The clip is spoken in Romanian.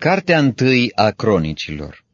Cartea întâi a cronicilor.